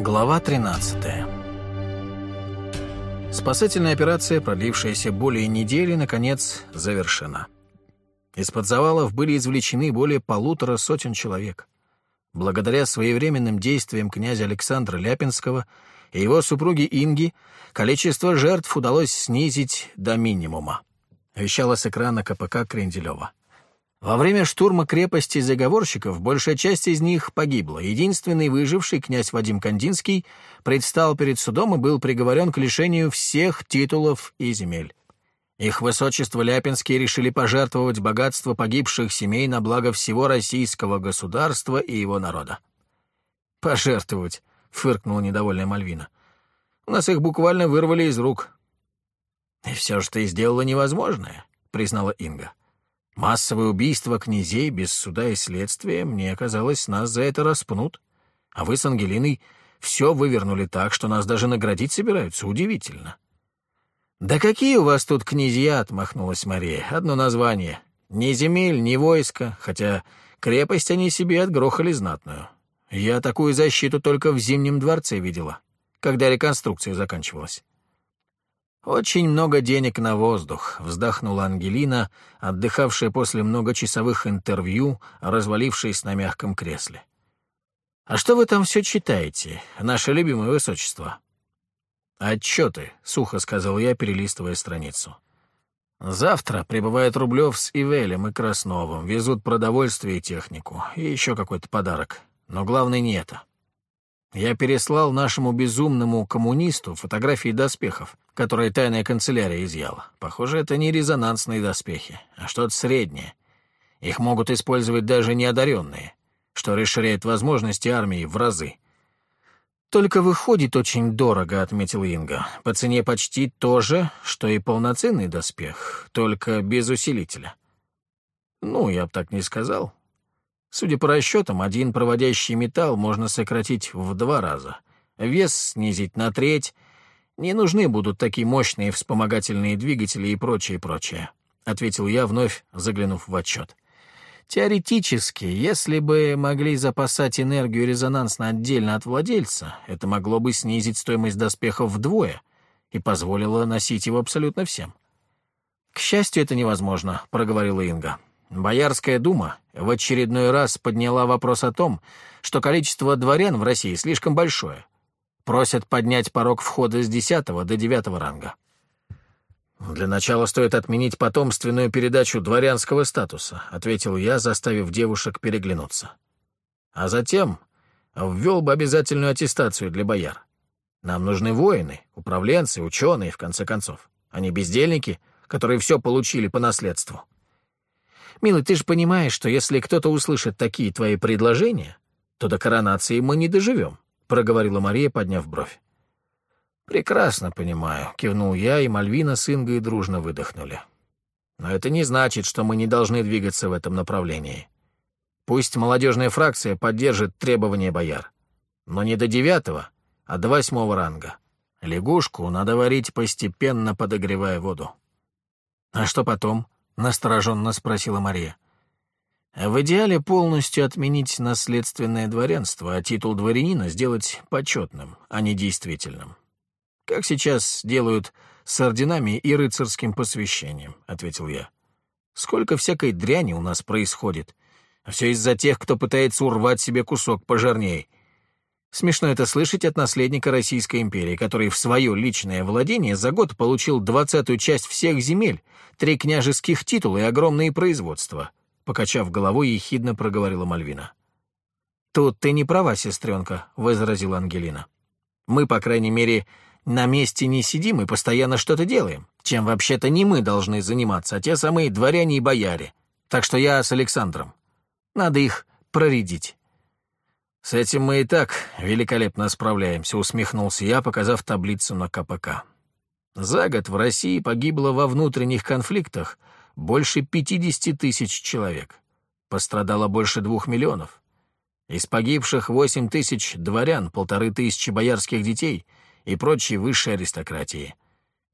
Глава 13 Спасательная операция, продлившаяся более недели, наконец завершена. Из-под завалов были извлечены более полутора сотен человек. Благодаря своевременным действиям князя Александра Ляпинского и его супруги Инги количество жертв удалось снизить до минимума, вещала с экрана КПК Кренделева. Во время штурма крепости заговорщиков большая часть из них погибла. Единственный выживший, князь Вадим Кандинский, предстал перед судом и был приговорен к лишению всех титулов и земель. Их высочество Ляпинские решили пожертвовать богатство погибших семей на благо всего российского государства и его народа. «Пожертвовать», — фыркнула недовольная Мальвина. «У нас их буквально вырвали из рук». «И все же ты сделала невозможное», — признала Инга. Массовое убийство князей без суда и следствия, мне казалось, нас за это распнут. А вы с Ангелиной все вывернули так, что нас даже наградить собираются. Удивительно. «Да какие у вас тут князья?» — отмахнулась Мария. «Одно название. Ни земель, ни войска, хотя крепость они себе отгрохали знатную. Я такую защиту только в Зимнем дворце видела, когда реконструкция заканчивалась». «Очень много денег на воздух», — вздохнула Ангелина, отдыхавшая после многочасовых интервью, развалившись на мягком кресле. «А что вы там все читаете, наше любимое высочество?» «Отчеты», — сухо сказал я, перелистывая страницу. «Завтра прибывает Рублев с Ивелем и Красновым, везут продовольствие и технику, и еще какой-то подарок. Но главное не это. Я переслал нашему безумному коммунисту фотографии доспехов, которые тайная канцелярия изъяла. Похоже, это не резонансные доспехи, а что-то среднее. Их могут использовать даже неодаренные, что расширяет возможности армии в разы. «Только выходит очень дорого», — отметил Инга. «По цене почти то же, что и полноценный доспех, только без усилителя». «Ну, я бы так не сказал. Судя по расчетам, один проводящий металл можно сократить в два раза, вес снизить на треть, не нужны будут такие мощные вспомогательные двигатели и прочее, прочее», — ответил я, вновь заглянув в отчет. Теоретически, если бы могли запасать энергию резонансно отдельно от владельца, это могло бы снизить стоимость доспехов вдвое и позволило носить его абсолютно всем. «К счастью, это невозможно», — проговорила Инга. Боярская дума в очередной раз подняла вопрос о том, что количество дворян в России слишком большое. Просят поднять порог входа с 10 до 9 ранга. «Для начала стоит отменить потомственную передачу дворянского статуса», — ответил я, заставив девушек переглянуться. «А затем ввел бы обязательную аттестацию для бояр. Нам нужны воины, управленцы, ученые, в конце концов, а не бездельники, которые все получили по наследству». Милый, ты же понимаешь, что если кто-то услышит такие твои предложения, то до коронации мы не доживем», — проговорила Мария, подняв бровь. «Прекрасно понимаю», — кивнул я, и Мальвина с Ингой дружно выдохнули. «Но это не значит, что мы не должны двигаться в этом направлении. Пусть молодежная фракция поддержит требования бояр, но не до девятого, а до восьмого ранга. Лягушку надо варить постепенно, подогревая воду». «А что потом?» Настороженно спросила Мария. В идеале полностью отменить наследственное дворянство, а титул дворянина сделать почетным, а не действительным. Как сейчас делают с орденами и рыцарским посвящением, ответил я. Сколько всякой дряни у нас происходит. Все из-за тех, кто пытается урвать себе кусок пожирней — Смешно это слышать от наследника Российской империи, который в свое личное владение за год получил двадцатую часть всех земель, три княжеских титула и огромные производства. Покачав головой, ехидно проговорила Мальвина. «Тут ты не права, сестренка», — возразила Ангелина. «Мы, по крайней мере, на месте не сидим и постоянно что-то делаем, чем вообще-то не мы должны заниматься, а те самые дворяне и бояре. Так что я с Александром. Надо их проредить». «С этим мы и так великолепно справляемся», — усмехнулся я, показав таблицу на КПК. «За год в России погибло во внутренних конфликтах больше 50 тысяч человек. Пострадало больше двух миллионов. Из погибших 8 тысяч дворян, полторы тысячи боярских детей и прочей высшей аристократии.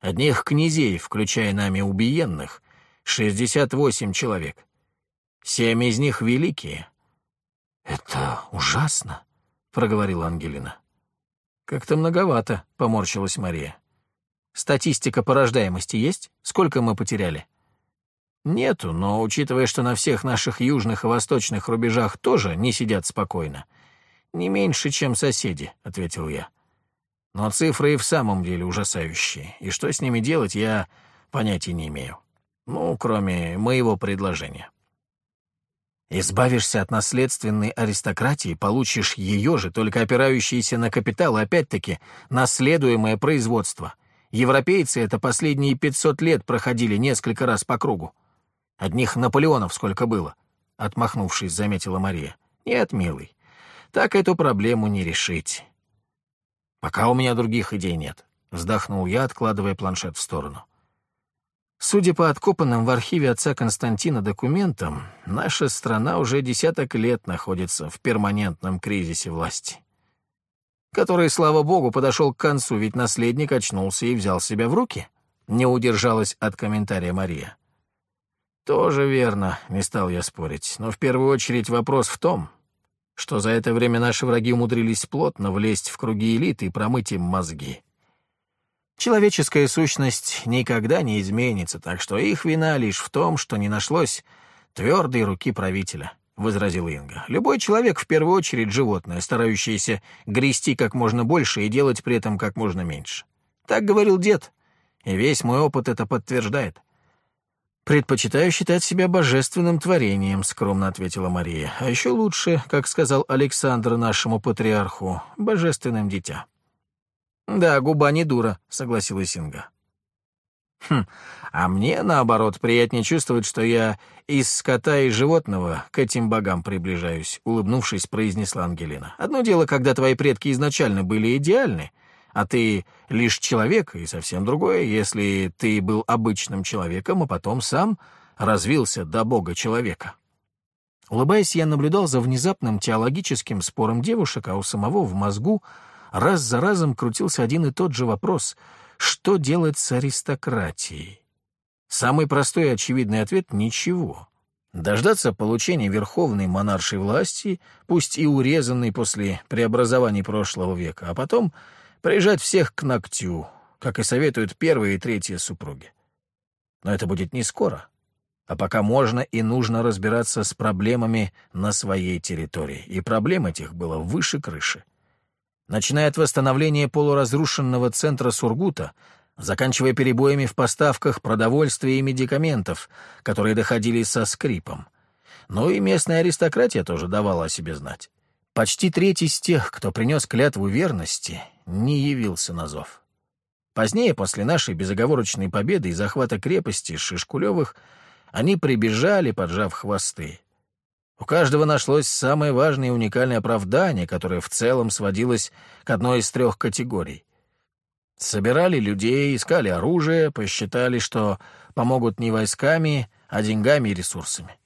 Одних князей, включая нами убиенных, 68 человек. Семь из них великие — «Это ужасно», — проговорила Ангелина. «Как-то многовато», — поморщилась Мария. «Статистика по рождаемости есть? Сколько мы потеряли?» «Нету, но учитывая, что на всех наших южных и восточных рубежах тоже не сидят спокойно. Не меньше, чем соседи», — ответил я. «Но цифры и в самом деле ужасающие, и что с ними делать, я понятия не имею. Ну, кроме моего предложения». Избавишься от наследственной аристократии, получишь ее же, только опирающиеся на капитал, опять-таки наследуемое производство. Европейцы это последние 500 лет проходили несколько раз по кругу. Одних Наполеонов сколько было, — отмахнувшись, заметила Мария. Нет, милый, так эту проблему не решить. Пока у меня других идей нет, — вздохнул я, откладывая планшет в сторону. — Судя по откопанным в архиве отца Константина документам, наша страна уже десяток лет находится в перманентном кризисе власти, который, слава богу, подошел к концу, ведь наследник очнулся и взял себя в руки, не удержалась от комментария Мария. «Тоже верно», — не стал я спорить, но в первую очередь вопрос в том, что за это время наши враги умудрились плотно влезть в круги элиты и промыть им мозги. Человеческая сущность никогда не изменится, так что их вина лишь в том, что не нашлось твердой руки правителя, — возразил Инга. Любой человек в первую очередь животное, старающееся грести как можно больше и делать при этом как можно меньше. Так говорил дед, и весь мой опыт это подтверждает. «Предпочитаю считать себя божественным творением», — скромно ответила Мария. «А еще лучше, как сказал Александр нашему патриарху, божественным дитя». «Да, губа не дура», — согласилась Инга. «Хм, а мне, наоборот, приятнее чувствовать, что я из скота и животного к этим богам приближаюсь», — улыбнувшись, произнесла Ангелина. «Одно дело, когда твои предки изначально были идеальны, а ты лишь человек, и совсем другое, если ты был обычным человеком, а потом сам развился до бога-человека». Улыбаясь, я наблюдал за внезапным теологическим спором девушек, а у самого в мозгу — раз за разом крутился один и тот же вопрос — что делать с аристократией? Самый простой и очевидный ответ — ничего. Дождаться получения верховной монаршей власти, пусть и урезанной после преобразований прошлого века, а потом прижать всех к ногтю, как и советуют первые и третьи супруги. Но это будет не скоро, а пока можно и нужно разбираться с проблемами на своей территории, и проблем этих было выше крыши начиная от восстановления полуразрушенного центра Сургута, заканчивая перебоями в поставках продовольствия и медикаментов, которые доходили со скрипом. Но и местная аристократия тоже давала о себе знать. Почти треть из тех, кто принес клятву верности, не явился на зов. Позднее, после нашей безоговорочной победы и захвата крепости Шишкулевых, они прибежали, поджав хвосты. У каждого нашлось самое важное и уникальное оправдание, которое в целом сводилось к одной из трех категорий. Собирали людей, искали оружие, посчитали, что помогут не войсками, а деньгами и ресурсами.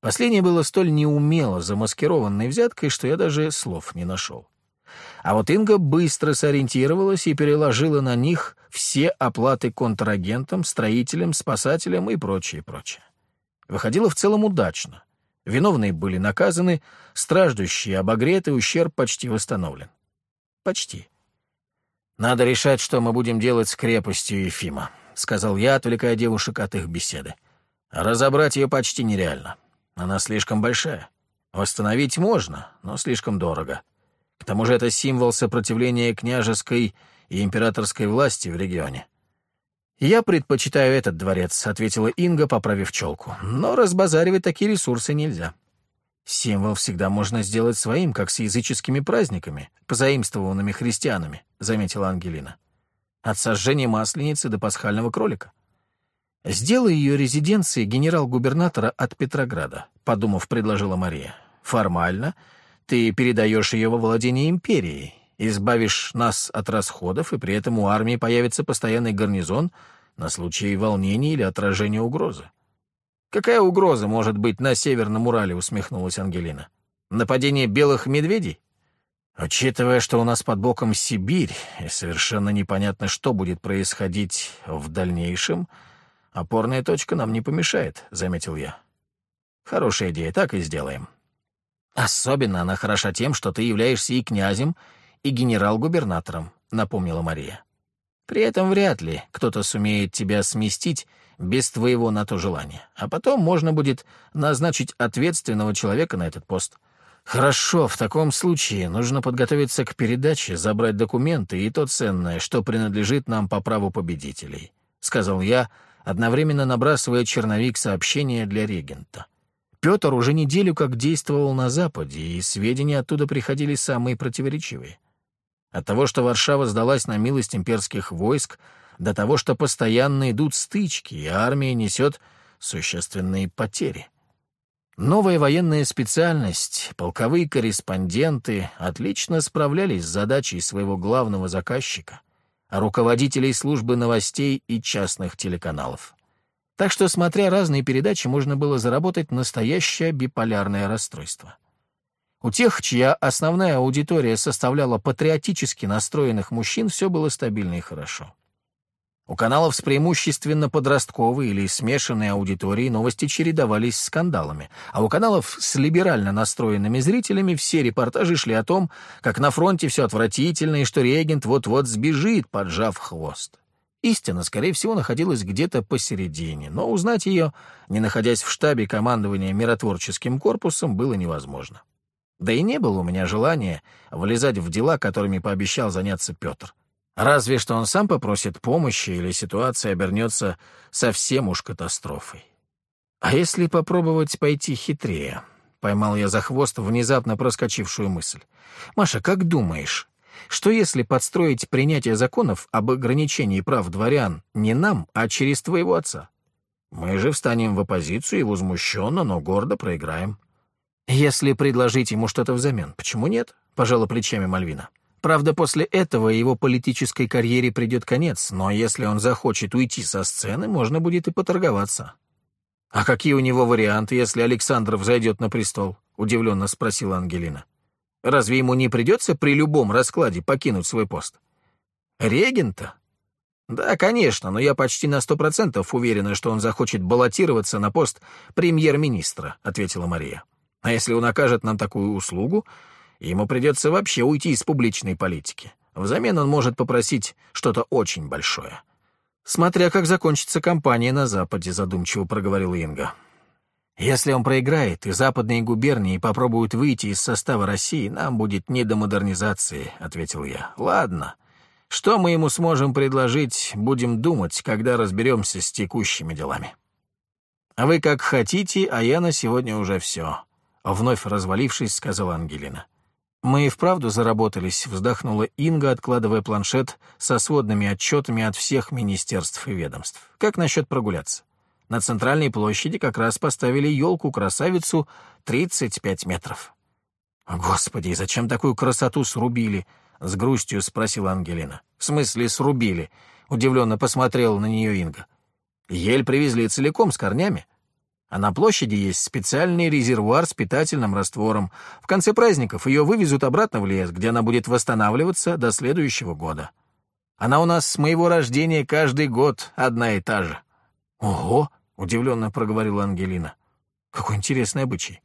Последнее было столь неумело замаскированной взяткой, что я даже слов не нашел. А вот Инга быстро сориентировалась и переложила на них все оплаты контрагентам, строителям, спасателям и прочее, прочее. Выходило в целом удачно. Виновные были наказаны, страждущие обогреты, ущерб почти восстановлен. Почти. «Надо решать, что мы будем делать с крепостью Ефима», — сказал я, отвлекая девушек от их беседы. «Разобрать ее почти нереально. Она слишком большая. Восстановить можно, но слишком дорого. К тому же это символ сопротивления княжеской и императорской власти в регионе. «Я предпочитаю этот дворец», — ответила Инга, поправив челку. «Но разбазаривать такие ресурсы нельзя. Символ всегда можно сделать своим, как с языческими праздниками, позаимствованными христианами», — заметила Ангелина. «От сожжения масленицы до пасхального кролика». «Сделай ее резиденцией генерал-губернатора от Петрограда», — подумав, предложила Мария. «Формально ты передаешь ее во владение империей, избавишь нас от расходов, и при этом у армии появится постоянный гарнизон на случай волнений или отражения угрозы. «Какая угроза может быть на Северном Урале?» — усмехнулась Ангелина. «Нападение белых медведей?» «Учитывая, что у нас под боком Сибирь, и совершенно непонятно, что будет происходить в дальнейшем, опорная точка нам не помешает», — заметил я. «Хорошая идея, так и сделаем. Особенно она хороша тем, что ты являешься и князем, и генерал-губернатором», — напомнила Мария. «При этом вряд ли кто-то сумеет тебя сместить без твоего на то желания, а потом можно будет назначить ответственного человека на этот пост». «Хорошо, в таком случае нужно подготовиться к передаче, забрать документы и то ценное, что принадлежит нам по праву победителей», — сказал я, одновременно набрасывая черновик сообщения для регента. Петр уже неделю как действовал на Западе, и сведения оттуда приходили самые противоречивые. От того, что Варшава сдалась на милость имперских войск, до того, что постоянно идут стычки, и армия несет существенные потери. Новая военная специальность, полковые корреспонденты отлично справлялись с задачей своего главного заказчика, руководителей службы новостей и частных телеканалов. Так что, смотря разные передачи, можно было заработать настоящее биполярное расстройство. У тех, чья основная аудитория составляла патриотически настроенных мужчин, все было стабильно и хорошо. У каналов с преимущественно подростковой или смешанной аудиторией новости чередовались скандалами, а у каналов с либерально настроенными зрителями все репортажи шли о том, как на фронте все отвратительно и что регент вот-вот сбежит, поджав хвост. Истина, скорее всего, находилась где-то посередине, но узнать ее, не находясь в штабе командования миротворческим корпусом, было невозможно. Да и не было у меня желания влезать в дела, которыми пообещал заняться Петр. Разве что он сам попросит помощи, или ситуация обернется совсем уж катастрофой. А если попробовать пойти хитрее? Поймал я за хвост внезапно проскочившую мысль. «Маша, как думаешь, что если подстроить принятие законов об ограничении прав дворян не нам, а через твоего отца? Мы же встанем в оппозицию и возмущенно, но гордо проиграем». «Если предложить ему что-то взамен, почему нет?» — пожала плечами Мальвина. Правда, после этого его политической карьере придет конец, но если он захочет уйти со сцены, можно будет и поторговаться. «А какие у него варианты, если Александр взойдет на престол?» — удивленно спросила Ангелина. «Разве ему не придется при любом раскладе покинуть свой пост?» «Регента?» «Да, конечно, но я почти на сто процентов уверена, что он захочет баллотироваться на пост премьер-министра», — ответила Мария. «А если он окажет нам такую услугу, Ему придется вообще уйти из публичной политики. Взамен он может попросить что-то очень большое. Смотря как закончится кампания на Западе, задумчиво проговорил Инга. Если он проиграет, и западные губернии попробуют выйти из состава России, нам будет не до модернизации, ответил я. Ладно. Что мы ему сможем предложить, будем думать, когда разберемся с текущими делами. А вы как хотите, а я на сегодня уже все. Вновь развалившись, сказала Ангелина. «Мы и вправду заработались», — вздохнула Инга, откладывая планшет со сводными отчетами от всех министерств и ведомств. «Как насчет прогуляться? На центральной площади как раз поставили елку-красавицу 35 метров». «Господи, зачем такую красоту срубили?» — с грустью спросила Ангелина. «В смысле срубили?» — удивленно посмотрела на нее Инга. «Ель привезли целиком с корнями. А на площади есть специальный резервуар с питательным раствором. В конце праздников ее вывезут обратно в лес, где она будет восстанавливаться до следующего года. Она у нас с моего рождения каждый год одна и та же. «Ого!» — удивленно проговорила Ангелина. «Какой интересный обычай!»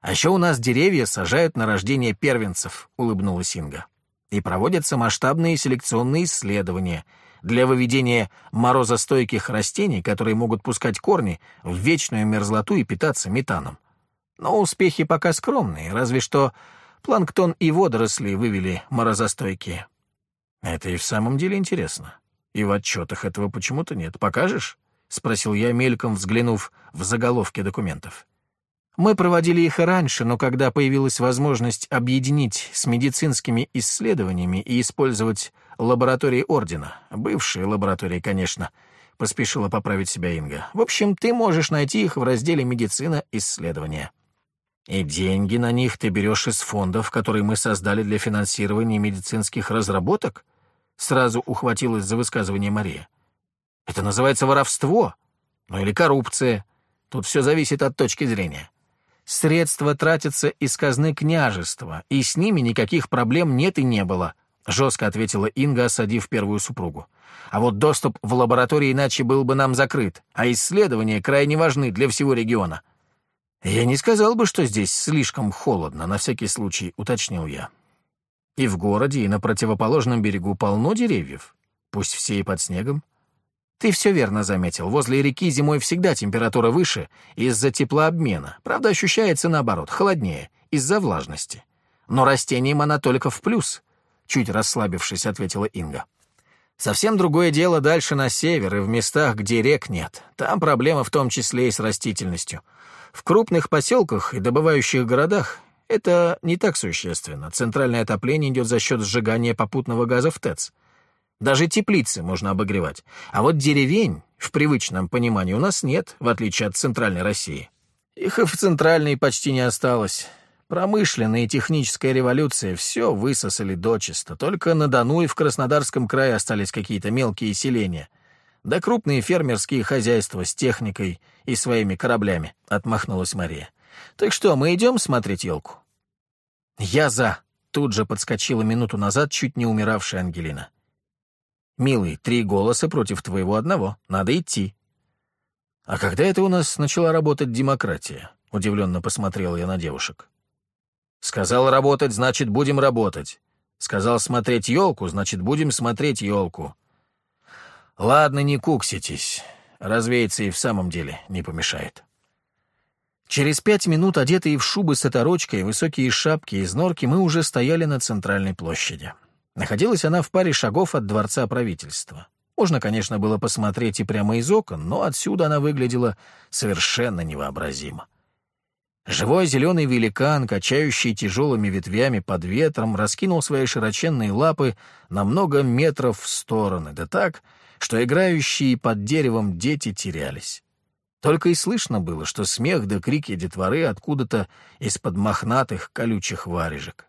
«А еще у нас деревья сажают на рождение первенцев», — улыбнулась Инга. «И проводятся масштабные селекционные исследования — для выведения морозостойких растений, которые могут пускать корни в вечную мерзлоту и питаться метаном. Но успехи пока скромные, разве что планктон и водоросли вывели морозостойкие. Это и в самом деле интересно. И в отчетах этого почему-то нет. Покажешь? — спросил я, мельком взглянув в заголовки документов. Мы проводили их и раньше, но когда появилась возможность объединить с медицинскими исследованиями и использовать лаборатории Ордена, бывшие лаборатории, конечно, поспешила поправить себя Инга. В общем, ты можешь найти их в разделе «Медицина. Исследования». И деньги на них ты берешь из фондов, которые мы создали для финансирования медицинских разработок? Сразу ухватилась за высказывание Мария. Это называется воровство, ну или коррупция. Тут все зависит от точки зрения. Средства тратятся из казны княжества, и с ними никаких проблем нет и не было», — жестко ответила Инга, осадив первую супругу. «А вот доступ в лаборатории иначе был бы нам закрыт, а исследования крайне важны для всего региона». «Я не сказал бы, что здесь слишком холодно, на всякий случай», — уточнил я. И в городе, и на противоположном берегу полно деревьев, пусть все и под снегом. Ты все верно заметил. Возле реки зимой всегда температура выше из-за теплообмена. Правда, ощущается наоборот, холоднее, из-за влажности. Но растениям она только в плюс, чуть расслабившись, ответила Инга. Совсем другое дело дальше на север и в местах, где рек нет. Там проблема в том числе и с растительностью. В крупных поселках и добывающих городах это не так существенно. Центральное отопление идет за счет сжигания попутного газа в ТЭЦ. Даже теплицы можно обогревать. А вот деревень, в привычном понимании, у нас нет, в отличие от центральной России. Их и в центральной почти не осталось. Промышленная и техническая революция все высосали дочисто. Только на Дону и в Краснодарском крае остались какие-то мелкие селения. Да крупные фермерские хозяйства с техникой и своими кораблями, — отмахнулась Мария. Так что, мы идем смотреть елку? Я за. Тут же подскочила минуту назад чуть не умиравшая Ангелина. «Милый, три голоса против твоего одного. Надо идти». «А когда это у нас начала работать демократия?» — удивленно посмотрел я на девушек. «Сказал работать, значит, будем работать. Сказал смотреть елку, значит, будем смотреть елку. Ладно, не кукситесь. Развеяться и в самом деле не помешает». Через пять минут, одетые в шубы с оторочкой высокие шапки из норки, мы уже стояли на центральной площади. Находилась она в паре шагов от дворца правительства. Можно, конечно, было посмотреть и прямо из окон, но отсюда она выглядела совершенно невообразимо. Живой зеленый великан, качающий тяжелыми ветвями под ветром, раскинул свои широченные лапы на много метров в стороны, да так, что играющие под деревом дети терялись. Только и слышно было, что смех да крики детворы откуда-то из-под мохнатых колючих варежек.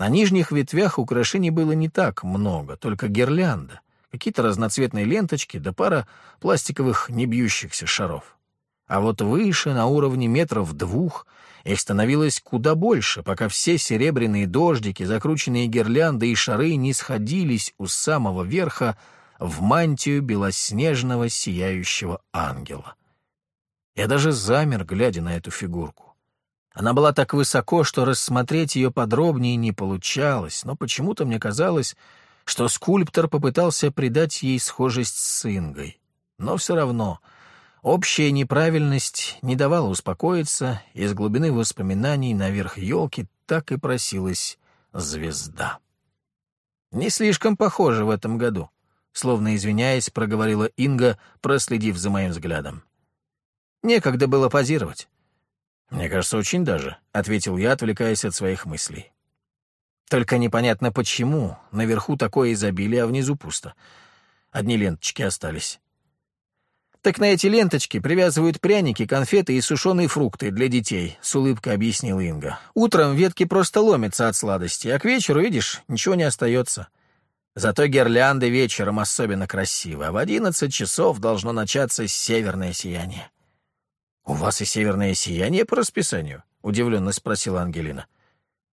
На нижних ветвях украшений было не так много, только гирлянда, какие-то разноцветные ленточки да пара пластиковых небьющихся шаров. А вот выше, на уровне метров двух, их становилось куда больше, пока все серебряные дождики, закрученные гирлянды и шары не сходились у самого верха в мантию белоснежного сияющего ангела. Я даже замер, глядя на эту фигурку. Она была так высоко, что рассмотреть ее подробнее не получалось, но почему-то мне казалось, что скульптор попытался придать ей схожесть с Ингой. Но все равно общая неправильность не давала успокоиться, и из глубины воспоминаний наверх елки так и просилась звезда. «Не слишком похоже в этом году», — словно извиняясь, проговорила Инга, проследив за моим взглядом. «Некогда было позировать». «Мне кажется, очень даже», — ответил я, отвлекаясь от своих мыслей. «Только непонятно почему. Наверху такое изобилие, а внизу пусто. Одни ленточки остались». «Так на эти ленточки привязывают пряники, конфеты и сушеные фрукты для детей», — с улыбкой объяснил Инга. «Утром ветки просто ломятся от сладости, а к вечеру, видишь, ничего не остается. Зато гирлянды вечером особенно красивы, а в одиннадцать часов должно начаться северное сияние». «У вас и северное сияние по расписанию?» — удивленно спросила Ангелина.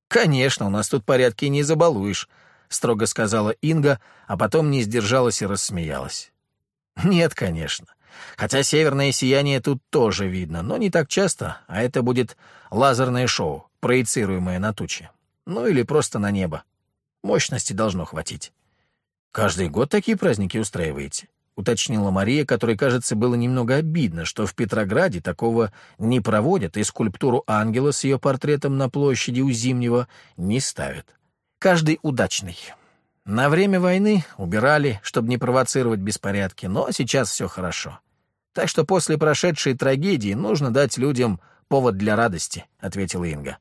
«Конечно, у нас тут порядки не забалуешь», — строго сказала Инга, а потом не сдержалась и рассмеялась. «Нет, конечно. Хотя северное сияние тут тоже видно, но не так часто, а это будет лазерное шоу, проецируемое на тучи. Ну или просто на небо. Мощности должно хватить. Каждый год такие праздники устраиваете?» — уточнила Мария, которой, кажется, было немного обидно, что в Петрограде такого не проводят и скульптуру ангела с ее портретом на площади у Зимнего не ставят. Каждый удачный. На время войны убирали, чтобы не провоцировать беспорядки, но сейчас все хорошо. Так что после прошедшей трагедии нужно дать людям повод для радости, — ответила Инга.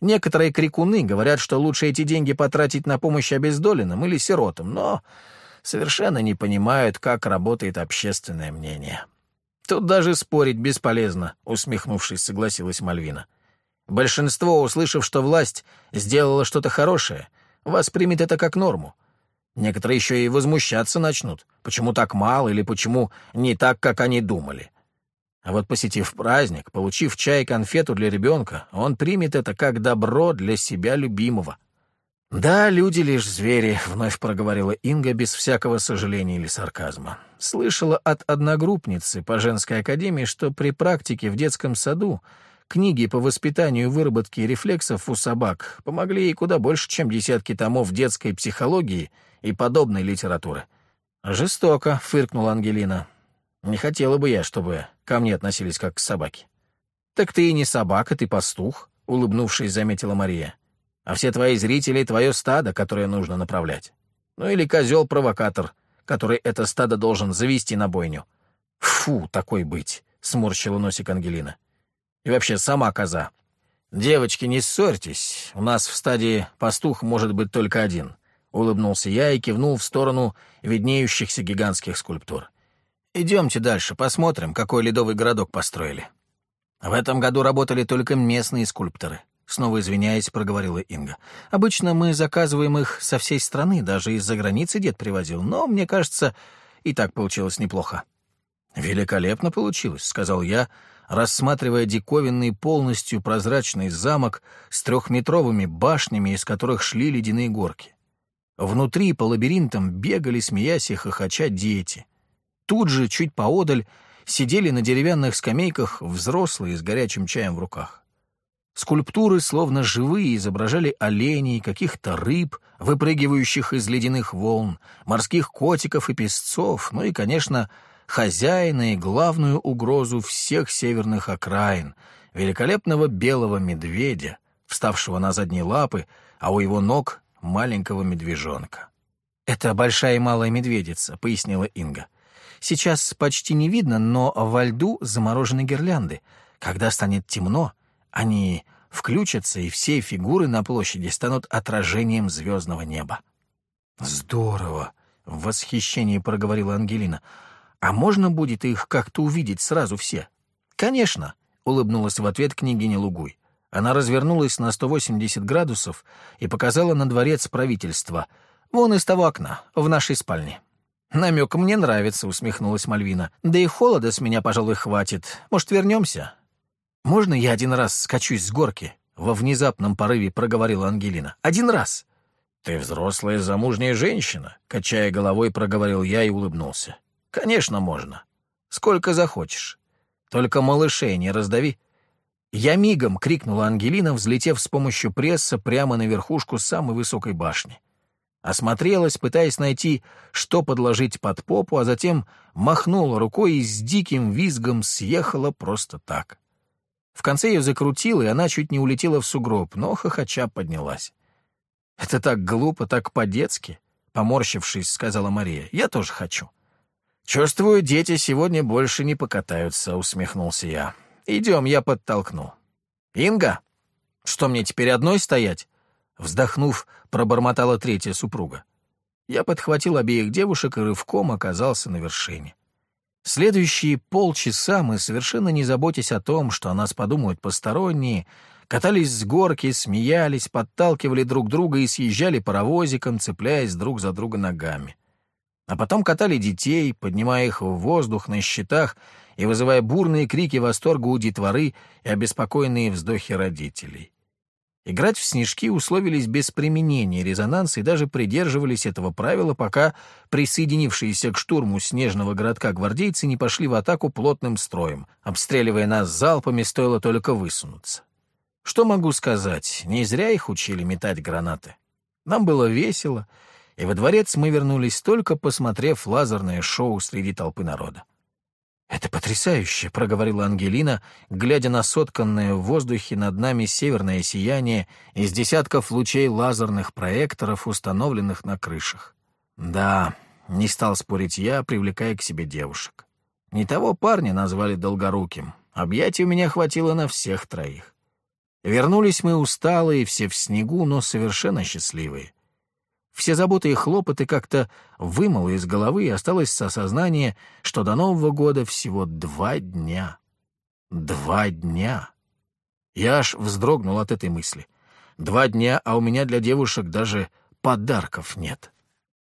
Некоторые крикуны говорят, что лучше эти деньги потратить на помощь обездоленным или сиротам, но совершенно не понимают, как работает общественное мнение. Тут даже спорить бесполезно, усмехнувшись, согласилась Мальвина. Большинство, услышав, что власть сделала что-то хорошее, воспримет это как норму. Некоторые еще и возмущаться начнут, почему так мало или почему не так, как они думали. А вот посетив праздник, получив чай и конфету для ребенка, он примет это как добро для себя любимого. «Да, люди лишь звери», — вновь проговорила Инга без всякого сожаления или сарказма. Слышала от одногруппницы по женской академии, что при практике в детском саду книги по воспитанию и выработке рефлексов у собак помогли ей куда больше, чем десятки томов детской психологии и подобной литературы. «Жестоко», — фыркнула Ангелина. «Не хотела бы я, чтобы ко мне относились как к собаке». «Так ты и не собака, ты пастух», — улыбнувшись, заметила Мария. «А все твои зрители — твое стадо, которое нужно направлять. Ну или козел-провокатор, который это стадо должен завести на бойню». «Фу, такой быть», — сморщила носик Ангелина. «И вообще, сама коза. Девочки, не ссорьтесь, у нас в стадии пастух может быть только один». Улыбнулся я и кивнул в сторону виднеющихся гигантских скульптур. «Идемте дальше, посмотрим, какой ледовый городок построили». В этом году работали только местные скульпторы. Снова извиняясь, проговорила Инга. «Обычно мы заказываем их со всей страны, даже из-за границы дед привозил, но, мне кажется, и так получилось неплохо». «Великолепно получилось», — сказал я, рассматривая диковинный полностью прозрачный замок с трехметровыми башнями, из которых шли ледяные горки. Внутри по лабиринтам бегали, смеясь и хохоча дети. Тут же, чуть поодаль, сидели на деревянных скамейках взрослые с горячим чаем в руках. Скульптуры, словно живые, изображали оленей, каких-то рыб, выпрыгивающих из ледяных волн, морских котиков и песцов, ну и, конечно, хозяина и главную угрозу всех северных окраин, великолепного белого медведя, вставшего на задние лапы, а у его ног — маленького медвежонка. «Это большая и малая медведица», — пояснила Инга. «Сейчас почти не видно, но во льду заморожены гирлянды. Когда станет темно, они включатся, и все фигуры на площади станут отражением звездного неба». «Здорово!» — в восхищении проговорила Ангелина. А можно будет их как-то увидеть сразу все? Конечно, улыбнулась в ответ княгиня Лугуй. Она развернулась на 180 градусов и показала на дворец правительства. Вон из того окна, в нашей спальне. «Намек мне нравится», — усмехнулась Мальвина. «Да и холода с меня, пожалуй, хватит. Может, вернемся?» «Можно я один раз скачусь с горки?» — во внезапном порыве проговорила Ангелина. «Один раз!» «Ты взрослая замужняя женщина», — качая головой, проговорил я и улыбнулся. Конечно, можно. Сколько захочешь. Только малышей не раздави. Я мигом крикнула Ангелина, взлетев с помощью пресса прямо на верхушку самой высокой башни. Осмотрелась, пытаясь найти, что подложить под попу, а затем махнула рукой и с диким визгом съехала просто так. В конце ее закрутило, и она чуть не улетела в сугроб, но хохоча поднялась. «Это так глупо, так по-детски», — поморщившись, сказала Мария. «Я тоже хочу». «Чувствую, дети сегодня больше не покатаются», — усмехнулся я. «Идем, я подтолкну». «Инга, что мне теперь одной стоять?» Вздохнув, пробормотала третья супруга. Я подхватил обеих девушек и рывком оказался на вершине. Следующие полчаса мы, совершенно не заботясь о том, что о нас подумают посторонние, катались с горки, смеялись, подталкивали друг друга и съезжали паровозиком, цепляясь друг за друга ногами. А потом катали детей, поднимая их в воздух на щитах и вызывая бурные крики восторга у детворы и обеспокоенные вздохи родителей. Играть в снежки условились без применения резонанса и даже придерживались этого правила, пока присоединившиеся к штурму снежного городка гвардейцы не пошли в атаку плотным строем, обстреливая нас залпами, стоило только высунуться. Что могу сказать, не зря их учили метать гранаты. Нам было весело — и во дворец мы вернулись только посмотрев лазерное шоу среди толпы народа. «Это потрясающе», — проговорила Ангелина, глядя на сотканное в воздухе над нами северное сияние из десятков лучей лазерных проекторов, установленных на крышах. «Да», — не стал спорить я, привлекая к себе девушек. Не того парня назвали Долгоруким. Объятий у меня хватило на всех троих. Вернулись мы усталые, все в снегу, но совершенно счастливые. Все заботы и хлопоты как-то вымыло из головы, и осталось осознание, что до Нового года всего два дня. Два дня. Я аж вздрогнул от этой мысли. Два дня, а у меня для девушек даже подарков нет.